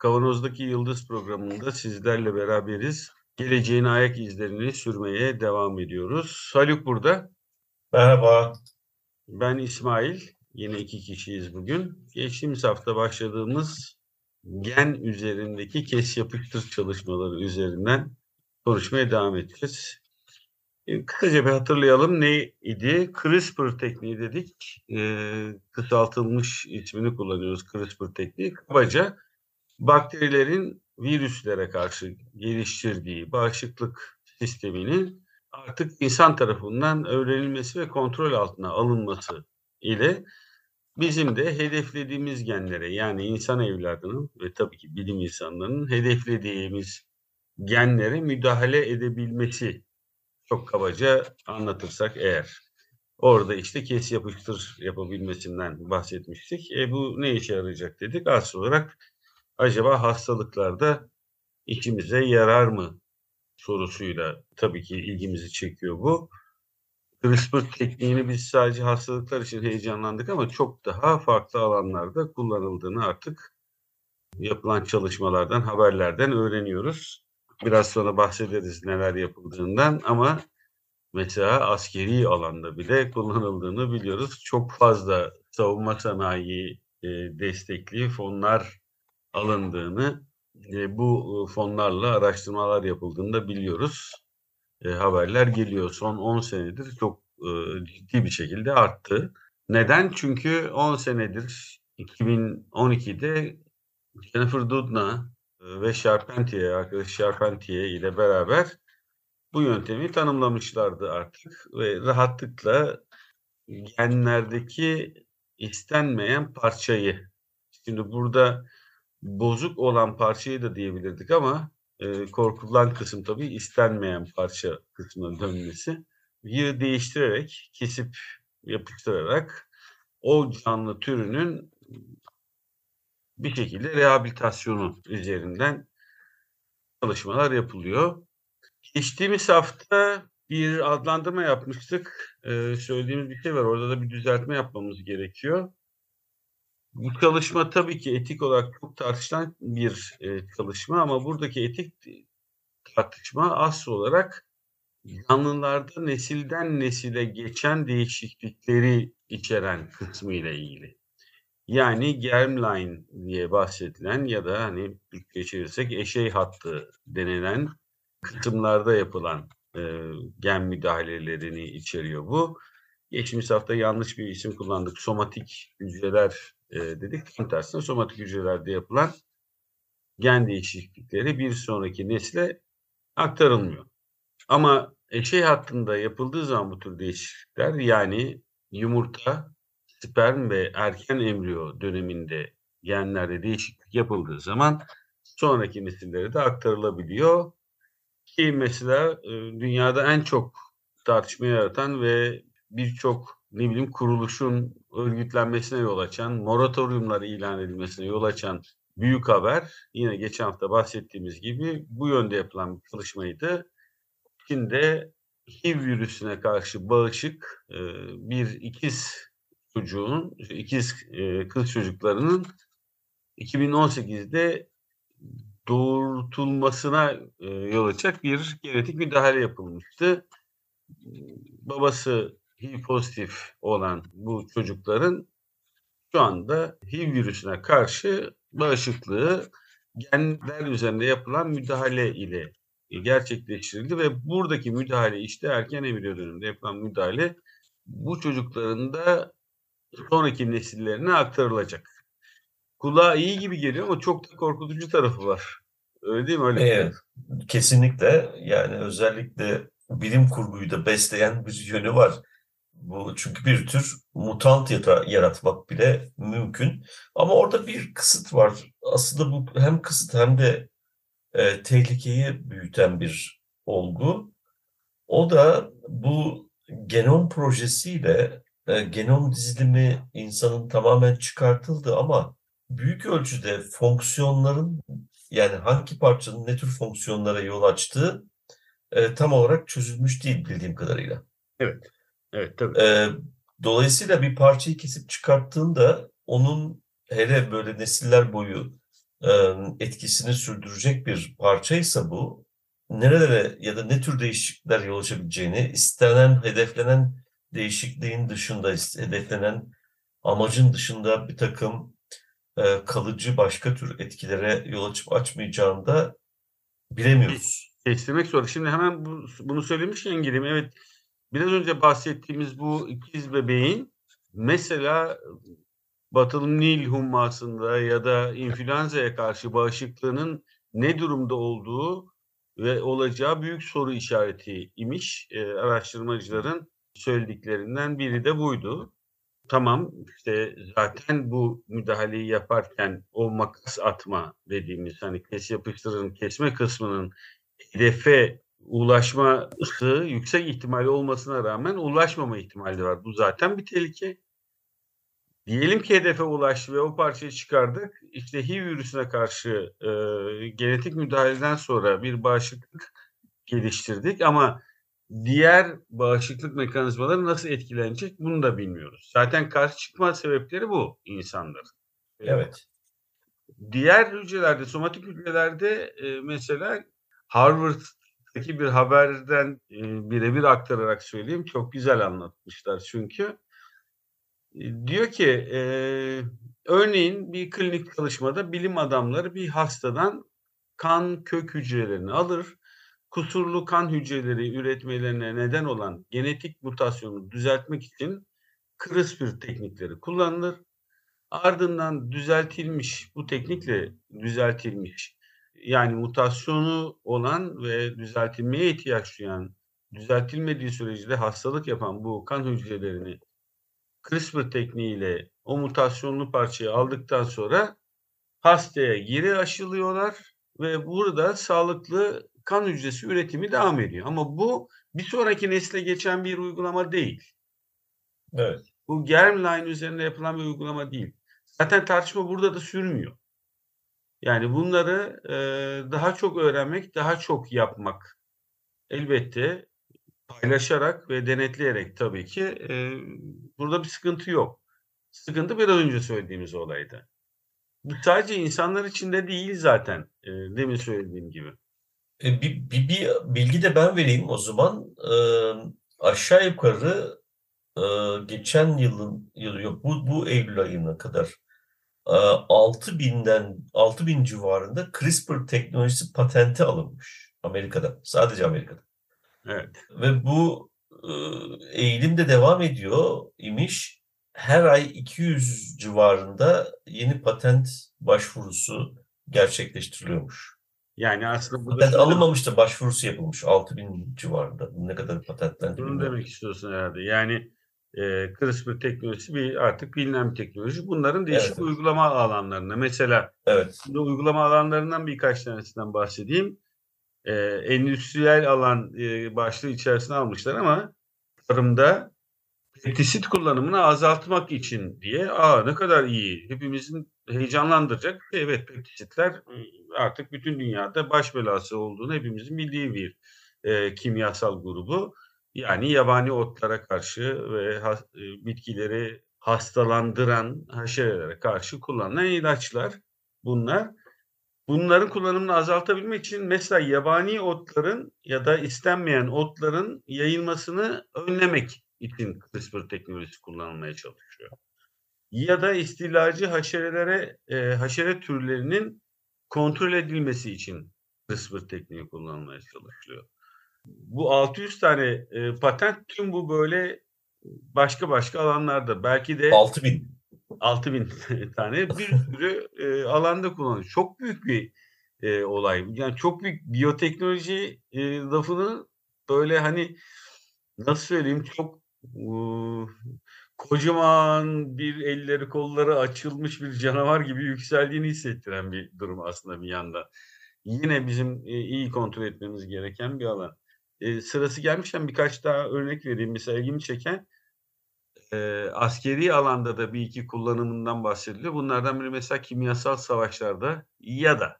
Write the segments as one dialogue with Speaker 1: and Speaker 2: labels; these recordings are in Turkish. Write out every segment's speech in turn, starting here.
Speaker 1: Kavanoz'daki Yıldız programında sizlerle beraberiz. Geleceğin ayak izlerini sürmeye devam ediyoruz. Haluk burada.
Speaker 2: Merhaba.
Speaker 1: Ben İsmail. Yine iki kişiyiz bugün. Geçtiğimiz hafta başladığımız gen üzerindeki kes yapıştır çalışmaları üzerinden konuşmaya devam edeceğiz. E, kısaca bir hatırlayalım ne idi? CRISPR tekniği dedik. E, kısaltılmış ismini kullanıyoruz CRISPR tekniği. Kabaca bakterilerin virüslere karşı geliştirdiği bağışıklık sisteminin artık insan tarafından öğrenilmesi ve kontrol altına alınması ile bizim de hedeflediğimiz genlere yani insan evladının ve tabii ki bilim insanlarının hedeflediğimiz genlere müdahale edebilmesi çok kabaca anlatırsak eğer. Orada işte kes yapıştır yapabilmesinden bahsetmiştik. E bu ne işe yarayacak dedik. Asıl olarak acaba hastalıklarda işimize yarar mı sorusuyla tabii ki ilgimizi çekiyor bu. CRISPR tekniğini biz sadece hastalıklar için heyecanlandık ama çok daha farklı alanlarda kullanıldığını artık yapılan çalışmalardan, haberlerden öğreniyoruz. Biraz sonra bahsederiz neler yapıldığından ama mesela askeri alanda bile kullanıldığını biliyoruz. Çok fazla savunma sanayi e, destekli fonlar alındığını, e, bu fonlarla araştırmalar yapıldığını da biliyoruz. E, haberler geliyor. Son 10 senedir çok e, ciddi bir şekilde arttı. Neden? Çünkü 10 senedir 2012'de Jennifer Doudna ve Charpentier, arkadaş Charpentier ile beraber bu yöntemi tanımlamışlardı artık ve rahatlıkla genlerdeki istenmeyen parçayı şimdi burada bozuk olan parçayı da diyebilirdik ama e, korkulan kısım tabii istenmeyen parça kısmına dönmesi. Yeri değiştirerek, kesip yapıştırarak o canlı türünün bir şekilde rehabilitasyonu üzerinden çalışmalar yapılıyor. Geçtiğimiz hafta bir adlandırma yapmıştık. Ee, söylediğimiz bir şey var. Orada da bir düzeltme yapmamız gerekiyor. Bu çalışma tabii ki etik olarak çok tartışılan bir e, çalışma ama buradaki etik tartışma asıl olarak canlılarda nesilden nesile geçen değişiklikleri içeren kısmı ile ilgili. Yani germline diye bahsedilen ya da hani geçirirsek eşey hattı denilen kısımlarda yapılan e, gen müdahalelerini içeriyor bu. Geçmiş hafta yanlış bir isim kullandık. Somatik hücreler e, dedik. Tam tersine somatik hücrelerde yapılan gen değişiklikleri bir sonraki nesle aktarılmıyor. Ama eşey hattında yapıldığı zaman bu tür değişiklikler yani yumurta, sperm ve erken embriyo döneminde genlerde değişiklik yapıldığı zaman sonraki nesillere de aktarılabiliyor. Ki mesela e, dünyada en çok tartışma yaratan ve birçok ne bileyim kuruluşun örgütlenmesine yol açan, moratoriumlar ilan edilmesine yol açan büyük haber yine geçen hafta bahsettiğimiz gibi bu yönde yapılan bir çalışmaydı. Çin'de HIV virüsüne karşı bağışık e, bir ikiz çocuğun, ikiz e, kız çocuklarının 2018'de doğurtulmasına e, yol açacak bir genetik müdahale yapılmıştı. Babası HIV pozitif olan bu çocukların şu anda HIV virüsüne karşı bağışıklığı genler üzerinde yapılan müdahale ile gerçekleştirildi ve buradaki müdahale işte erken embriyo döneminde yapılan müdahale bu çocukların da sonraki nesillerine aktarılacak. Kulağa iyi gibi geliyor ama çok da korkutucu tarafı var. Öyle değil mi? Öyle
Speaker 2: evet, kesinlikle. Yani özellikle bilim kurguyu da besleyen bir yönü var. Bu çünkü bir tür mutant yaratmak bile mümkün. Ama orada bir kısıt var. Aslında bu hem kısıt hem de e, tehlikeyi büyüten bir olgu. O da bu genom projesiyle e, genom dizilimi insanın tamamen çıkartıldı ama büyük ölçüde fonksiyonların yani hangi parçanın ne tür fonksiyonlara yol açtığı e, tam olarak çözülmüş değil bildiğim kadarıyla.
Speaker 1: Evet. Evet tabii.
Speaker 2: E, dolayısıyla bir parçayı kesip çıkarttığında onun hele böyle nesiller boyu e, etkisini sürdürecek bir parçaysa bu nerelere ya da ne tür değişiklikler yol açabileceğini istenen, hedeflenen değişikliğin dışında, hedeflenen amacın dışında bir takım e, kalıcı başka tür etkilere yol açıp açmayacağını da bilemiyoruz.
Speaker 1: Kestirmek zor. Şimdi hemen bu, bunu söylemişken gireyim. Evet biraz önce bahsettiğimiz bu ikiz bebeğin mesela Batılı Nil hummasında ya da influenza'ya karşı bağışıklığının ne durumda olduğu ve olacağı büyük soru işareti imiş. E, araştırmacıların söylediklerinden biri de buydu. Tamam işte zaten bu müdahaleyi yaparken o makas atma dediğimiz hani kes yapıştırın kesme kısmının hedefe ulaşması yüksek ihtimali olmasına rağmen ulaşmama ihtimali var. Bu zaten bir tehlike. Diyelim ki hedefe ulaştı ve o parçayı çıkardık. İşte HIV virüsüne karşı e, genetik müdahaleden sonra bir bağışıklık geliştirdik ama diğer bağışıklık mekanizmaları nasıl etkilenecek bunu da bilmiyoruz. Zaten karşı çıkma sebepleri bu insanlar.
Speaker 2: Evet.
Speaker 1: Diğer hücrelerde, somatik hücrelerde e, mesela Harvard'daki bir haberden e, birebir aktararak söyleyeyim. Çok güzel anlatmışlar çünkü. E, diyor ki e, örneğin bir klinik çalışmada bilim adamları bir hastadan kan kök hücrelerini alır kusurlu kan hücreleri üretmelerine neden olan genetik mutasyonu düzeltmek için CRISPR teknikleri kullanılır. Ardından düzeltilmiş, bu teknikle düzeltilmiş yani mutasyonu olan ve düzeltilmeye ihtiyaç duyan, düzeltilmediği sürece de hastalık yapan bu kan hücrelerini CRISPR tekniğiyle o mutasyonlu parçayı aldıktan sonra hastaya geri aşılıyorlar ve burada sağlıklı kan hücresi üretimi devam ediyor. Ama bu bir sonraki nesle geçen bir uygulama değil.
Speaker 2: Evet.
Speaker 1: Bu germline üzerinde yapılan bir uygulama değil. Zaten tartışma burada da sürmüyor. Yani bunları e, daha çok öğrenmek, daha çok yapmak elbette paylaşarak ve denetleyerek tabii ki e, burada bir sıkıntı yok. Sıkıntı biraz önce söylediğimiz olaydı. Bu sadece insanlar için de değil zaten e, demin söylediğim gibi.
Speaker 2: E, bir, bir, bir bilgi de ben vereyim o zaman. E, aşağı yukarı e, geçen yılın yılı yok bu, bu Eylül ayına kadar 6000'den 6000 civarında CRISPR teknolojisi patenti alınmış Amerika'da. Sadece Amerika'da.
Speaker 1: Evet.
Speaker 2: Ve bu e, eğilim de devam ediyor imiş. Her ay 200 civarında yeni patent başvurusu gerçekleştiriliyormuş.
Speaker 1: Yani aslında burada
Speaker 2: Patent
Speaker 1: şöyle-
Speaker 2: alınmamış da başvurusu yapılmış 6000 civarında. Ne kadar patentlendi
Speaker 1: Bunu demek istiyorsun herhalde. Yani e, CRISPR teknolojisi bir artık bilinen bir teknoloji. Bunların değişik
Speaker 2: Evet,
Speaker 1: uygulama alanlarında. Mesela
Speaker 2: Evet.
Speaker 1: şimdi uygulama alanlarından birkaç tanesinden bahsedeyim. E, endüstriyel alan e, başlığı içerisine almışlar ama tarımda pestisit kullanımını azaltmak için diye aa ne kadar iyi hepimizin heyecanlandıracak evet pestisitler e, artık bütün dünyada baş belası olduğunu hepimizin bildiği bir e, kimyasal grubu yani yabani otlara karşı ve e, bitkileri hastalandıran haşerelere karşı kullanılan ilaçlar bunlar. Bunların kullanımını azaltabilmek için mesela yabani otların ya da istenmeyen otların yayılmasını önlemek için CRISPR teknolojisi kullanılmaya çalışıyor. Ya da istilacı haşerelere, e, haşere türlerinin kontrol edilmesi için CRISPR tekniği kullanılmaya çalışılıyor. Bu 600 tane e, patent tüm bu böyle başka başka alanlarda belki de
Speaker 2: 6000.
Speaker 1: 6000 tane bir sürü e, alanda kullanılıyor. Çok büyük bir e, olay. Yani çok büyük biyoteknoloji e, lafını böyle hani nasıl söyleyeyim çok e, kocaman bir elleri kolları açılmış bir canavar gibi yükseldiğini hissettiren bir durum aslında bir yandan. yine bizim e, iyi kontrol etmemiz gereken bir alan. Sırası gelmişken birkaç daha örnek vereyim. Mesela ilgimi çeken e, askeri alanda da bir iki kullanımından bahsediliyor. Bunlardan biri mesela kimyasal savaşlarda ya da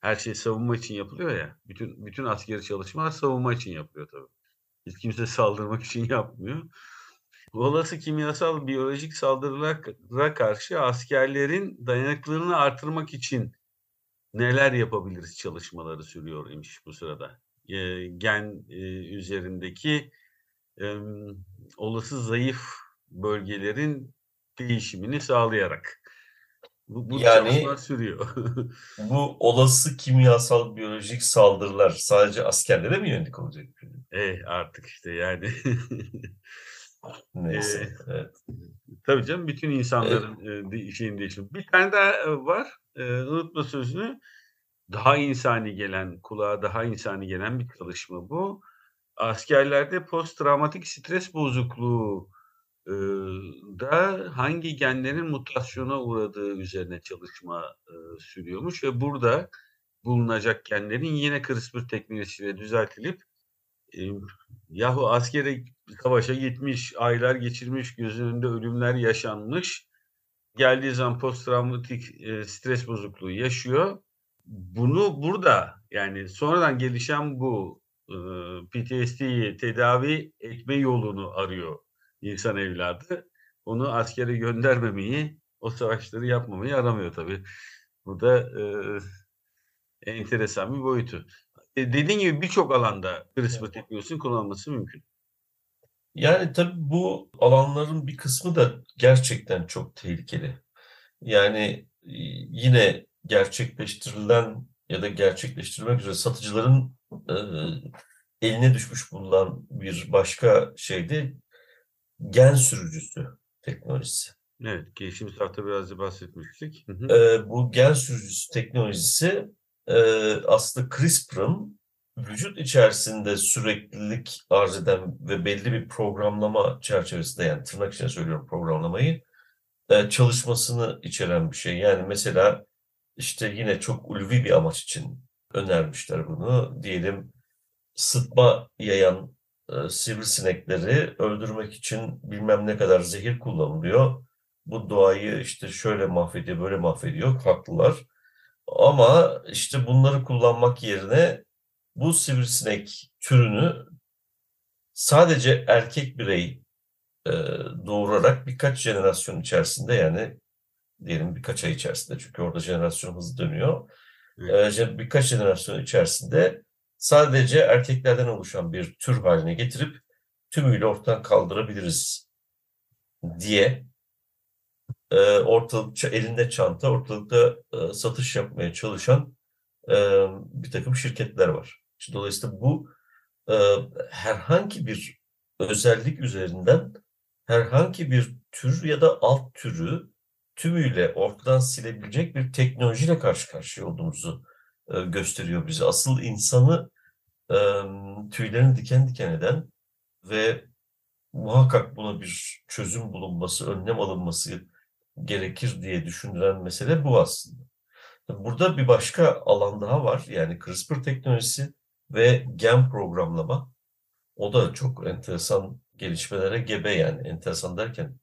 Speaker 1: her şey savunma için yapılıyor ya. Bütün bütün askeri çalışmalar savunma için yapılıyor tabii. Hiç kimse saldırmak için yapmıyor. Olası kimyasal biyolojik saldırılara karşı askerlerin dayanıklılığını artırmak için neler yapabiliriz çalışmaları sürüyor imiş bu sırada. E, gen e, üzerindeki e, olası zayıf bölgelerin değişimini sağlayarak. Bu, bu
Speaker 2: Yani-
Speaker 1: sürüyor.
Speaker 2: Bu olası kimyasal biyolojik saldırılar sadece askerlere mi yönelik olacak?
Speaker 1: eh artık işte yani.
Speaker 2: Neyse. Evet.
Speaker 1: Tabii canım bütün insanların e, de- şeyin değişimi. Bir tane daha e, var. E, unutma sözünü. Daha insani gelen, kulağa daha insani gelen bir çalışma bu. Askerlerde post travmatik stres bozukluğu e, da hangi genlerin mutasyona uğradığı üzerine çalışma e, sürüyormuş ve burada bulunacak genlerin yine CRISPR teknolojisiyle düzeltilip e, yahu askere savaşa gitmiş, aylar geçirmiş, gözünün önünde ölümler yaşanmış. Geldiği zaman posttraumatik e, stres bozukluğu yaşıyor. Bunu burada yani sonradan gelişen bu e, PTSD'yi tedavi etme yolunu arıyor insan evladı. Onu askere göndermemeyi, o savaşları yapmamayı aramıyor tabii. Bu da e, enteresan bir boyutu. E, dediğin gibi birçok alanda CRISPR teknolojisinin kullanılması mümkün.
Speaker 2: Yani tabii bu alanların bir kısmı da gerçekten çok tehlikeli. Yani yine gerçekleştirilen ya da gerçekleştirmek üzere satıcıların e, eline düşmüş bulunan bir başka şey de gen sürücüsü teknolojisi.
Speaker 1: Evet, geçtiğimiz hafta biraz da bahsetmiştik. Hı hı.
Speaker 2: E, bu gen sürücüsü teknolojisi e, aslında CRISPR'ın vücut içerisinde süreklilik arz eden ve belli bir programlama çerçevesinde yani tırnak içinde söylüyorum programlamayı e, çalışmasını içeren bir şey. Yani mesela işte yine çok ulvi bir amaç için önermişler bunu. Diyelim sıtma yayan e, sivrisinekleri öldürmek için bilmem ne kadar zehir kullanılıyor. Bu doğayı işte şöyle mahvediyor, böyle mahvediyor. Haklılar. Ama işte bunları kullanmak yerine bu sivrisinek türünü sadece erkek birey e, doğurarak birkaç jenerasyon içerisinde yani diyelim birkaç ay içerisinde çünkü orada jenerasyon hızlı dönüyor.
Speaker 1: Evet.
Speaker 2: E, birkaç jenerasyon içerisinde sadece erkeklerden oluşan bir tür haline getirip tümüyle ortadan kaldırabiliriz diye e, elinde çanta ortalıkta e, satış yapmaya çalışan e, bir takım şirketler var. İşte dolayısıyla bu e, herhangi bir özellik üzerinden herhangi bir tür ya da alt türü tümüyle ortadan silebilecek bir teknolojiyle karşı karşıya olduğumuzu e, gösteriyor bize. Asıl insanı e, tüylerini diken diken eden ve muhakkak buna bir çözüm bulunması, önlem alınması gerekir diye düşünülen mesele bu aslında. Burada bir başka alan daha var. Yani CRISPR teknolojisi ve gen programlama. O da çok enteresan gelişmelere gebe yani. Enteresan derken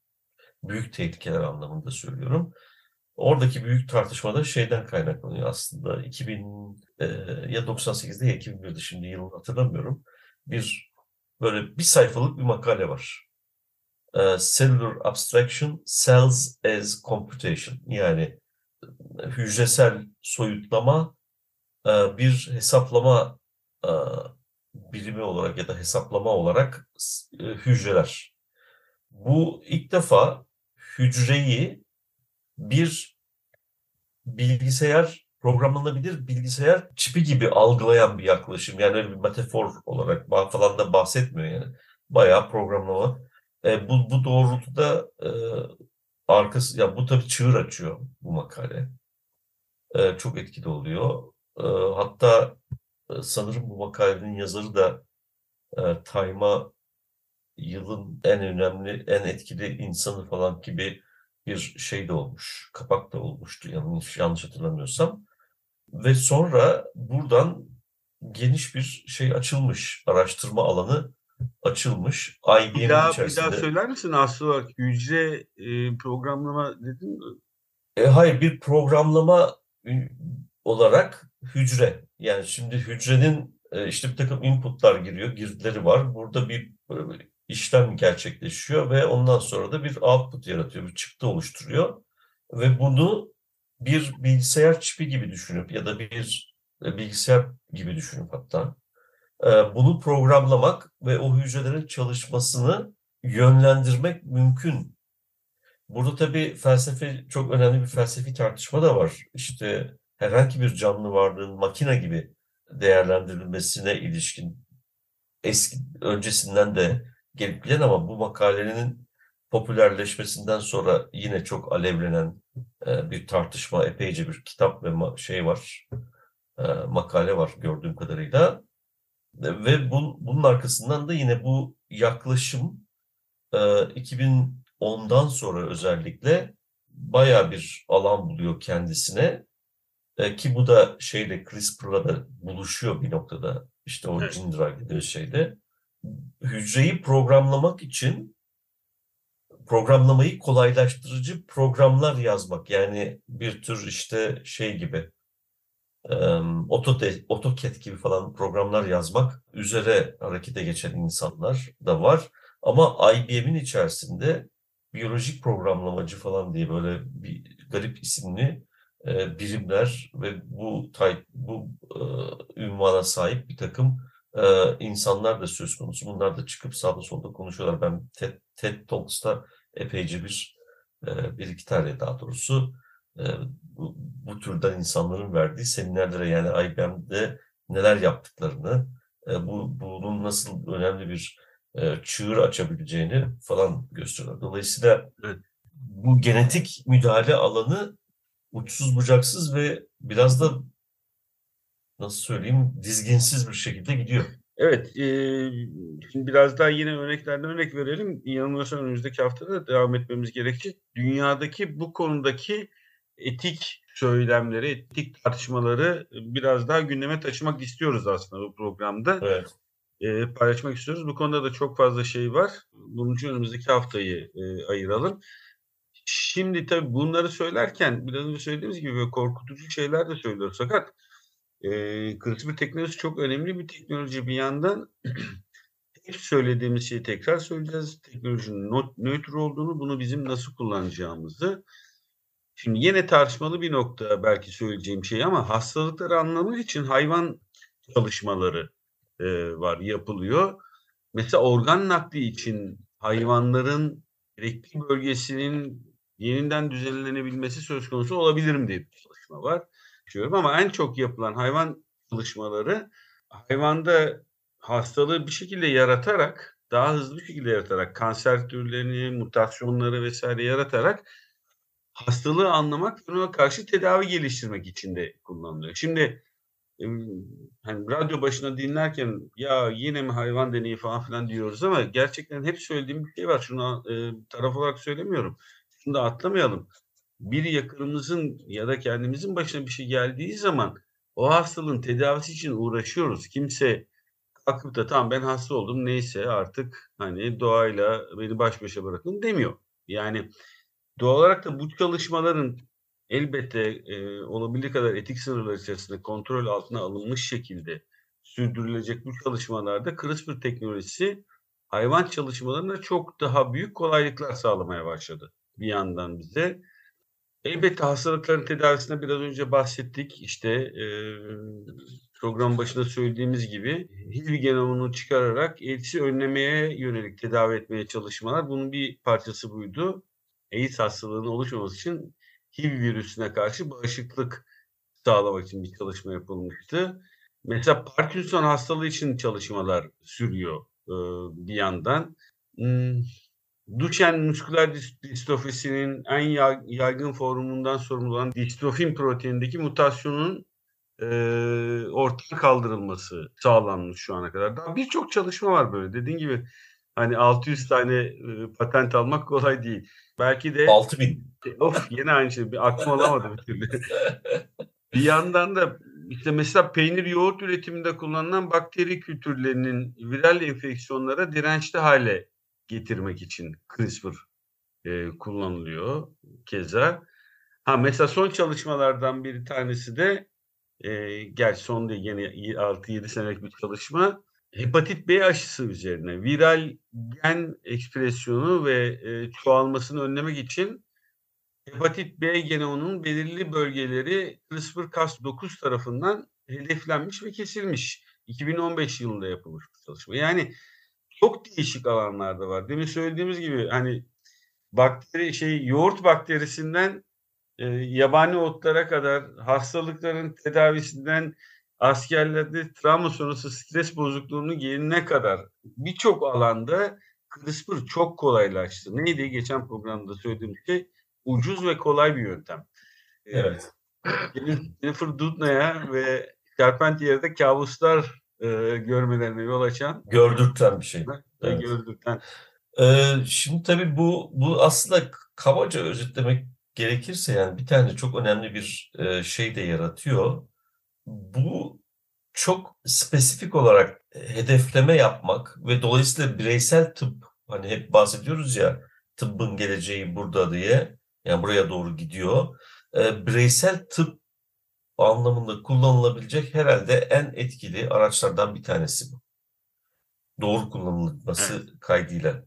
Speaker 2: büyük tehlikeler anlamında söylüyorum. Oradaki büyük tartışmada şeyden kaynaklanıyor aslında. 2000 e, ya 98'de ya 2001'de şimdi yılını hatırlamıyorum. Bir böyle bir sayfalık bir makale var. E, Cellular Abstraction, Cells as Computation. Yani hücresel soyutlama e, bir hesaplama e, birimi olarak ya da hesaplama olarak e, hücreler. Bu ilk defa hücreyi bir bilgisayar programlanabilir bilgisayar çipi gibi algılayan bir yaklaşım. Yani öyle bir metafor olarak falan da bahsetmiyor yani. Bayağı programlama. E, bu, bu doğrultuda e, arkası, ya bu tabii çığır açıyor bu makale. E, çok etkili oluyor. E, hatta e, sanırım bu makalenin yazarı da e, Time'a yılın en önemli, en etkili insanı falan gibi bir şey de olmuş. Kapak da olmuştu yanlış, yanlış hatırlamıyorsam. Ve sonra buradan geniş bir şey açılmış, araştırma alanı açılmış. IBM'in
Speaker 1: Bir daha, bir
Speaker 2: içerisinde.
Speaker 1: daha söyler misin aslı olarak hücre e, programlama dedin mi?
Speaker 2: E, hayır bir programlama olarak hücre. Yani şimdi hücrenin e, işte bir takım inputlar giriyor, girdileri var. Burada bir işlem gerçekleşiyor ve ondan sonra da bir output yaratıyor, bir çıktı oluşturuyor. Ve bunu bir bilgisayar çipi gibi düşünüp ya da bir e, bilgisayar gibi düşünüp hatta e, bunu programlamak ve o hücrelerin çalışmasını yönlendirmek mümkün. Burada tabii felsefe çok önemli bir felsefi tartışma da var. İşte herhangi bir canlı varlığın makine gibi değerlendirilmesine ilişkin eski öncesinden de gelen ama bu makalenin popülerleşmesinden sonra yine çok alevlenen e, bir tartışma, epeyce bir kitap ve şey var, e, makale var gördüğüm kadarıyla. E, Ve bun, bunun arkasından da yine bu yaklaşım e, 2010'dan sonra özellikle baya bir alan buluyor kendisine. E, ki bu da şeyle CRISPR'la da buluşuyor bir noktada. İşte o
Speaker 1: Evet.
Speaker 2: drive dediğimiz şeyde. Hücreyi programlamak için programlamayı kolaylaştırıcı programlar yazmak. Yani bir tür işte şey gibi em, Autode- AutoCAD gibi falan programlar yazmak üzere harekete geçen insanlar da var. Ama IBM'in içerisinde biyolojik programlamacı falan diye böyle bir garip isimli birimler ve bu bu ünvana sahip bir takım e, insanlar da söz konusu. Bunlar da çıkıp sağda solda konuşuyorlar. Ben TED, TED Talks'ta epeyce bir e, bir iki tane daha doğrusu e, bu, bu türden insanların verdiği seminerlere yani IBM'de neler yaptıklarını, e, bu bunun nasıl önemli bir e, çığır açabileceğini falan gösteriyorlar. Dolayısıyla
Speaker 1: Evet.
Speaker 2: bu genetik müdahale alanı uçsuz bucaksız ve biraz da nasıl söyleyeyim dizginsiz bir şekilde gidiyor.
Speaker 1: Evet, eee, şimdi biraz daha yine örneklerden örnek verelim. Yanılmıyorsam önümüzdeki haftada da devam etmemiz gerekecek. Dünyadaki bu konudaki etik söylemleri, etik tartışmaları biraz daha gündeme taşımak istiyoruz aslında bu programda.
Speaker 2: Evet.
Speaker 1: Eee, paylaşmak istiyoruz. Bu konuda da çok fazla şey var. Bunun için önümüzdeki haftayı eee, ayıralım. Şimdi tabii bunları söylerken biraz önce söylediğimiz gibi korkutucu şeyler de söylüyoruz. Fakat eee CRISPR teknolojisi çok önemli bir teknoloji. Bir yandan hep söylediğimiz şeyi tekrar söyleyeceğiz. Teknolojinin no- nötr olduğunu, bunu bizim nasıl kullanacağımızı. Şimdi yine tartışmalı bir nokta belki söyleyeceğim şey ama hastalıkları anlamak için hayvan çalışmaları eee, var, yapılıyor. Mesela organ nakli için hayvanların gerekli bölgesinin yeniden düzenlenebilmesi söz konusu olabilir mi diye bir çalışma var. Diyorum ama en çok yapılan hayvan çalışmaları hayvanda hastalığı bir şekilde yaratarak daha hızlı bir şekilde yaratarak kanser türlerini, mutasyonları vesaire yaratarak hastalığı anlamak ve ona karşı tedavi geliştirmek için de kullanılıyor. Şimdi hani radyo başına dinlerken ya yine mi hayvan deneyi falan filan diyoruz ama gerçekten hep söylediğim bir şey var. Şunu e, taraf olarak söylemiyorum. Şunu da atlamayalım. Bir yakınımızın ya da kendimizin başına bir şey geldiği zaman o hastalığın tedavisi için uğraşıyoruz. Kimse kalkıp da tamam ben hasta oldum neyse artık hani doğayla beni baş başa bırakın demiyor. Yani doğal olarak da bu çalışmaların elbette e, olabildiği kadar etik sınırlar içerisinde kontrol altına alınmış şekilde sürdürülecek bu çalışmalarda CRISPR teknolojisi hayvan çalışmalarına çok daha büyük kolaylıklar sağlamaya başladı bir yandan bize. Elbette hastalıkların tedavisine biraz önce bahsettik. İşte e, program başında söylediğimiz gibi HIV genomunu çıkararak AIDS'i önlemeye yönelik tedavi etmeye çalışmalar bunun bir parçası buydu. AIDS hastalığının oluşmaması için HIV virüsüne karşı bağışıklık sağlamak için bir çalışma yapılmıştı. Mesela Parkinson hastalığı için çalışmalar sürüyor e, bir yandan. Duchenne musküler dis- distrofisinin en ya- yaygın formundan sorumlu olan distrofin proteinindeki mutasyonun e, ortadan kaldırılması sağlanmış şu ana kadar. Daha birçok çalışma var böyle. Dediğin gibi hani 600 tane e, patent almak kolay değil. Belki de
Speaker 2: 6000.
Speaker 1: of yine aynı şey. Bir aklım alamadı bir türlü. bir yandan da işte mesela peynir yoğurt üretiminde kullanılan bakteri kültürlerinin viral enfeksiyonlara dirençli hale getirmek için CRISPR e, kullanılıyor keza. Ha mesela son çalışmalardan bir tanesi de e, gerçi son değil yine 6-7 senelik bir çalışma hepatit B aşısı üzerine viral gen ekspresyonu ve e, çoğalmasını önlemek için hepatit B genomunun belirli bölgeleri CRISPR-Cas9 tarafından hedeflenmiş ve kesilmiş. 2015 yılında yapılmış bir çalışma. Yani çok değişik alanlarda var. Demin söylediğimiz gibi hani bakteri şey yoğurt bakterisinden e, yabani otlara kadar hastalıkların tedavisinden askerlerde travma sonrası stres bozukluğunu yerine kadar birçok alanda CRISPR çok kolaylaştı. Neydi geçen programda söylediğim şey? Ucuz ve kolay bir yöntem.
Speaker 2: Ee, evet.
Speaker 1: Jennifer Doudna'ya ve Carpentier'de kabuslar e, görmelerine yol açan.
Speaker 2: Gördürten bir şey.
Speaker 1: Evet. Gördürten.
Speaker 2: Ee, şimdi tabii bu bu aslında kabaca özetlemek gerekirse yani bir tane çok önemli bir e, şey de yaratıyor. Bu çok spesifik olarak hedefleme yapmak ve dolayısıyla bireysel tıp hani hep bahsediyoruz ya tıbbın geleceği burada diye yani buraya doğru gidiyor. E, bireysel tıp anlamında kullanılabilecek herhalde en etkili araçlardan bir tanesi bu. Doğru kullanılması kaydıyla.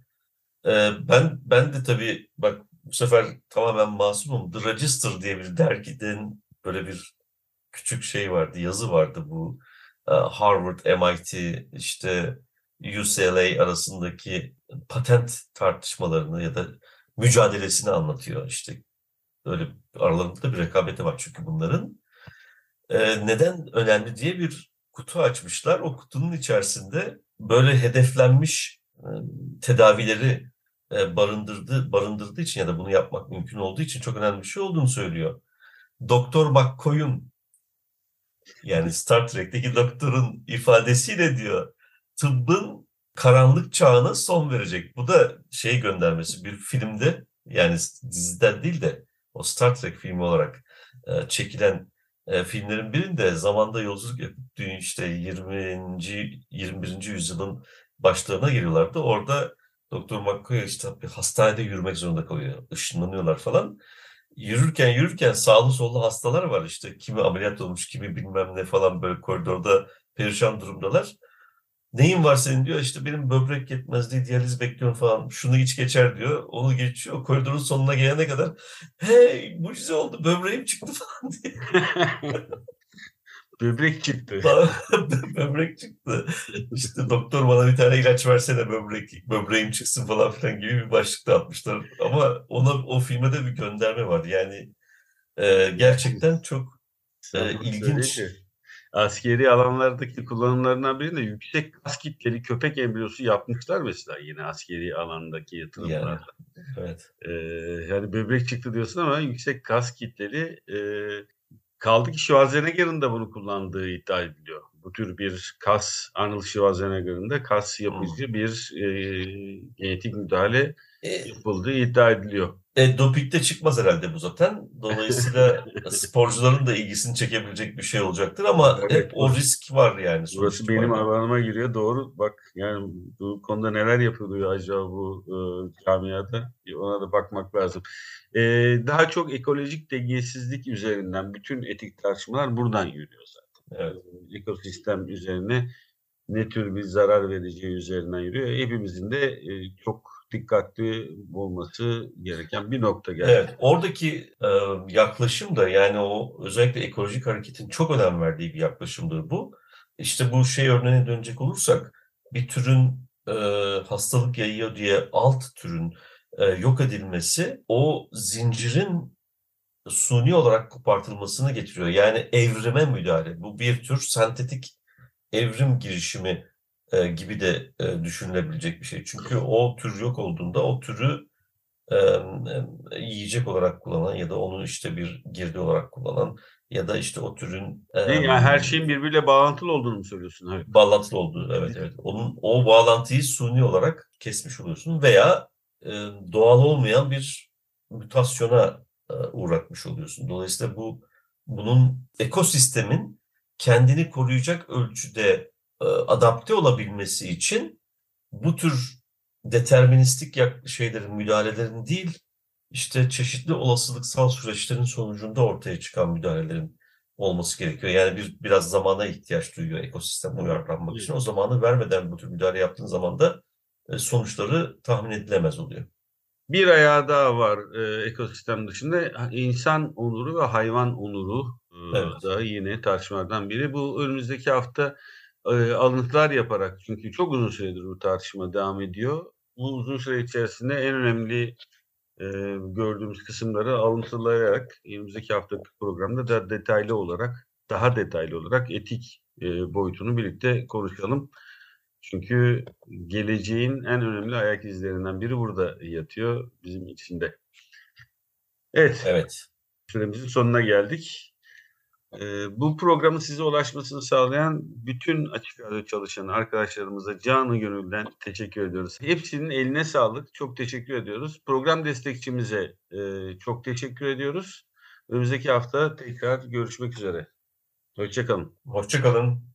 Speaker 2: E, ben ben de tabii bak bu sefer tamamen masumum. The Register diye bir dergiden böyle bir küçük şey vardı, yazı vardı bu e, Harvard, MIT, işte UCLA arasındaki patent tartışmalarını ya da mücadelesini anlatıyor. İşte öyle aralarında bir rekabeti var çünkü bunların. E, neden önemli diye bir kutu açmışlar. O kutunun içerisinde böyle hedeflenmiş e, tedavileri e, barındırdığı, barındırdığı için ya da bunu yapmak mümkün olduğu için çok önemli bir şey olduğunu söylüyor. Doktor McCoy'un yani Star Trek'teki doktorun ifadesiyle diyor tıbbın karanlık çağına son verecek. Bu da şey göndermesi bir filmde yani diziden değil de o Star Trek filmi olarak çekilen e, filmlerin birinde zamanda yolculuk yapıp işte 20. 21. yüzyılın başlarına geliyorlardı. Orada Doktor McCoy işte bir hastanede yürümek zorunda kalıyor. Işınlanıyorlar falan. Yürürken yürürken sağlı sollu hastalar var işte. Kimi ameliyat olmuş, kimi bilmem ne falan böyle koridorda perişan durumdalar. Neyin var senin diyor işte benim böbrek yetmezliği, diyaliz bekliyorum falan. Şunu hiç geçer diyor. Onu geçiyor. Koridorun sonuna gelene kadar hey mucize oldu böbreğim çıktı falan diye.
Speaker 1: Böbrek çıktı.
Speaker 2: böbrek çıktı. İşte doktor bana bir tane ilaç versene böbrek, böbreğim çıksın falan filan gibi bir başlık da atmışlar. Ama ona o filme de bir gönderme var. Yani e, gerçekten çok e, ilginç.
Speaker 1: Askeri alanlardaki kullanımlarından birinde yüksek kas kitleli köpek embriyosu yapmışlar mesela yine askeri alandaki yatırımlarda. Yani,
Speaker 2: evet.
Speaker 1: Ee, yani böbrek çıktı diyorsun ama yüksek kas kitleli e, Kaldı ki Schwarzenegger'ın da bunu kullandığı iddia ediliyor. Bu tür bir kas, Arnold Schwarzenegger'ın da kas yapıcı hmm. bir e, genetik müdahale e, yapıldığı iddia ediliyor.
Speaker 2: E, dopingde çıkmaz herhalde bu zaten. Dolayısıyla sporcuların da ilgisini çekebilecek bir şey olacaktır ama evet, hep o risk var yani.
Speaker 1: Burası benim alanıma giriyor. Doğru bak yani bu konuda neler yapılıyor acaba bu e, camiada ona da bakmak lazım. E, daha çok ekolojik dengesizlik üzerinden bütün etik tartışmalar buradan yürüyor zaten. Ekosistem üzerine ne tür bir zarar vereceği üzerinden yürüyor. Hepimizin de e, çok dikkatli olması gereken bir nokta geldi.
Speaker 2: Evet, oradaki e, yaklaşım da yani o özellikle ekolojik hareketin çok önem verdiği bir yaklaşımdır bu. İşte bu şey örneğine dönecek olursak bir türün e, hastalık yayıyor diye alt türün yok edilmesi o zincirin suni olarak kopartılmasını getiriyor. Yani evrime müdahale. Bu bir tür sentetik evrim girişimi e, gibi de e, düşünülebilecek bir şey. Çünkü o tür yok olduğunda o türü e, e, yiyecek olarak kullanan ya da onu işte bir girdi olarak kullanan ya da işte o türün
Speaker 1: e, yani her şeyin birbiriyle bağlantılı olduğunu mu söylüyorsun?
Speaker 2: Evet. Bağlantılı olduğu evet evet. Onun o bağlantıyı suni olarak kesmiş oluyorsun veya e, doğal olmayan bir mutasyona uğratmış oluyorsun. Dolayısıyla bu bunun ekosistemin kendini koruyacak ölçüde e, adapte olabilmesi için bu tür deterministik şeylerin, müdahalelerin değil, işte çeşitli olasılıksal süreçlerin sonucunda ortaya çıkan müdahalelerin olması gerekiyor. Yani bir biraz zamana ihtiyaç duyuyor ekosistem uyarlanmak için. O zamanı vermeden bu tür müdahale yaptığın zaman da e, sonuçları tahmin edilemez oluyor.
Speaker 1: Bir ayağı daha var e, ekosistem dışında. İnsan onuru ve hayvan onuru e,
Speaker 2: Evet.
Speaker 1: da yine tartışmalardan biri. Bu önümüzdeki hafta e, alıntılar yaparak çünkü çok uzun süredir bu tartışma devam ediyor. Bu uzun süre içerisinde en önemli e, gördüğümüz kısımları alıntılayarak önümüzdeki haftaki programda da detaylı olarak daha detaylı olarak etik e, boyutunu birlikte konuşalım. Çünkü geleceğin en önemli ayak izlerinden biri burada yatıyor bizim içinde. Evet,
Speaker 2: Evet.
Speaker 1: süremizin sonuna geldik. Ee, bu programın size ulaşmasını sağlayan bütün Açık Radyo çalışan arkadaşlarımıza canı gönülden teşekkür ediyoruz. Hepsinin eline sağlık. Çok teşekkür ediyoruz. Program destekçimize e, çok teşekkür ediyoruz. Önümüzdeki hafta tekrar görüşmek üzere. Hoşçakalın.
Speaker 2: Hoşça kalın.